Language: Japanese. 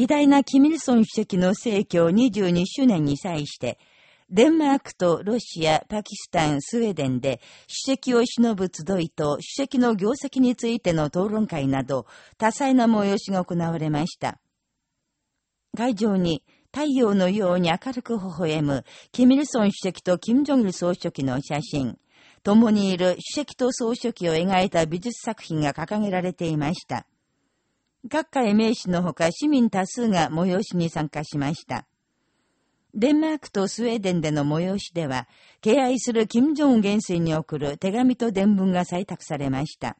偉大なキミルソン主席の逝去22周年に際して、デンマークとロシア、パキスタン、スウェーデンで主席を忍ぶ集いと主席の業績についての討論会など多彩な催しが行われました。会場に太陽のように明るく微笑む、キミルソン主席とキム・ジョンル総書記の写真、共にいる主席と総書記を描いた美術作品が掲げられていました。各界名士のほか市民多数が催しに参加しました。デンマークとスウェーデンでの催しでは、敬愛する金正恩元帥に送る手紙と伝文が採択されました。